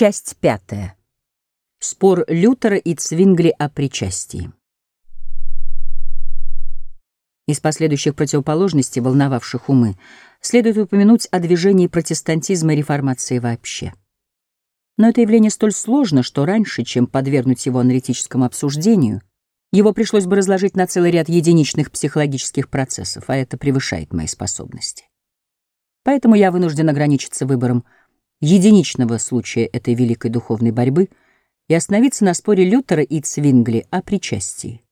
Часть пятая. Спор Лютера и Цвингли о причастии. Из последующих противоположностей, волновавших умы, следует упомянуть о движении протестантизма и реформации вообще. Но это явление столь сложно, что раньше, чем подвергнуть его аналитическому обсуждению, его пришлось бы разложить на целый ряд единичных психологических процессов, а это превышает мои способности. Поэтому я вынужден ограничиться выбором единичного случая этой великой духовной борьбы и остановиться на споре Лютера и Цвингли о причастии.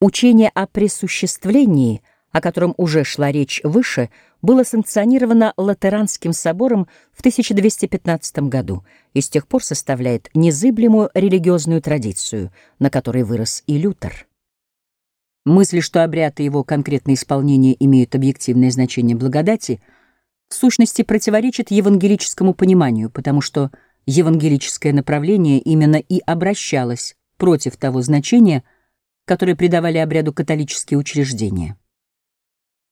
Учение о присуществлении, о котором уже шла речь выше, было санкционировано Латеранским собором в 1215 году и с тех пор составляет незыблемую религиозную традицию, на которой вырос и Лютер. Мысль, что обряд и его конкретное исполнение имеют объективное значение благодати — в сущности противоречит евангелическому пониманию, потому что евангелическое направление именно и обращалось против того значения, которое придавали обряду католические учреждения.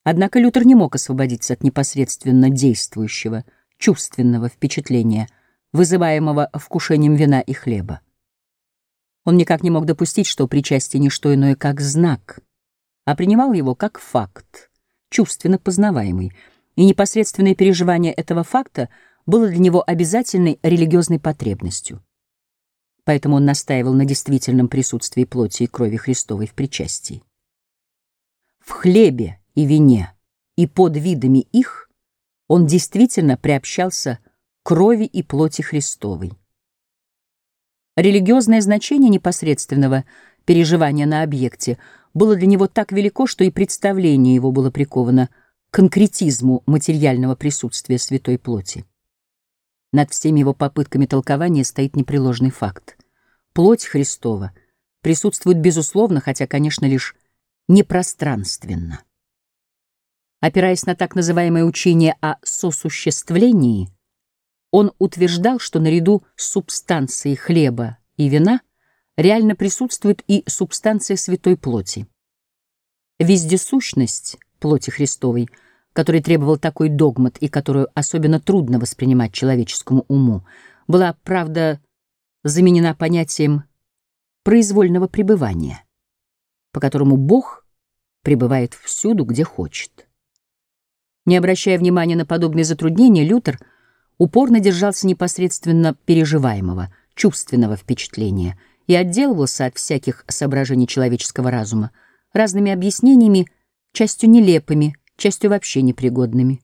Однако Лютер не мог освободиться от непосредственно действующего, чувственного впечатления, вызываемого вкушением вина и хлеба. Он никак не мог допустить, что причастие не что иное, как знак, а принимал его как факт, чувственно познаваемый — и непосредственное переживание этого факта было для него обязательной религиозной потребностью. Поэтому он настаивал на действительном присутствии плоти и крови Христовой в причастии. В хлебе и вине и под видами их он действительно приобщался крови и плоти Христовой. Религиозное значение непосредственного переживания на объекте было для него так велико, что и представление его было приковано конкретизму материального присутствия святой плоти. Над всеми его попытками толкования стоит непреложный факт. Плоть Христова присутствует безусловно, хотя, конечно, лишь непространственно. Опираясь на так называемое учение о сосуществлении, он утверждал, что наряду с субстанцией хлеба и вина реально присутствует и субстанция святой плоти. Вездесущность плоти Христовой — который требовал такой догмат и которую особенно трудно воспринимать человеческому уму, была, правда, заменена понятием произвольного пребывания, по которому Бог пребывает всюду, где хочет. Не обращая внимания на подобные затруднения, Лютер упорно держался непосредственно переживаемого, чувственного впечатления и отделывался от всяких соображений человеческого разума разными объяснениями, частью нелепыми, частью вообще непригодными.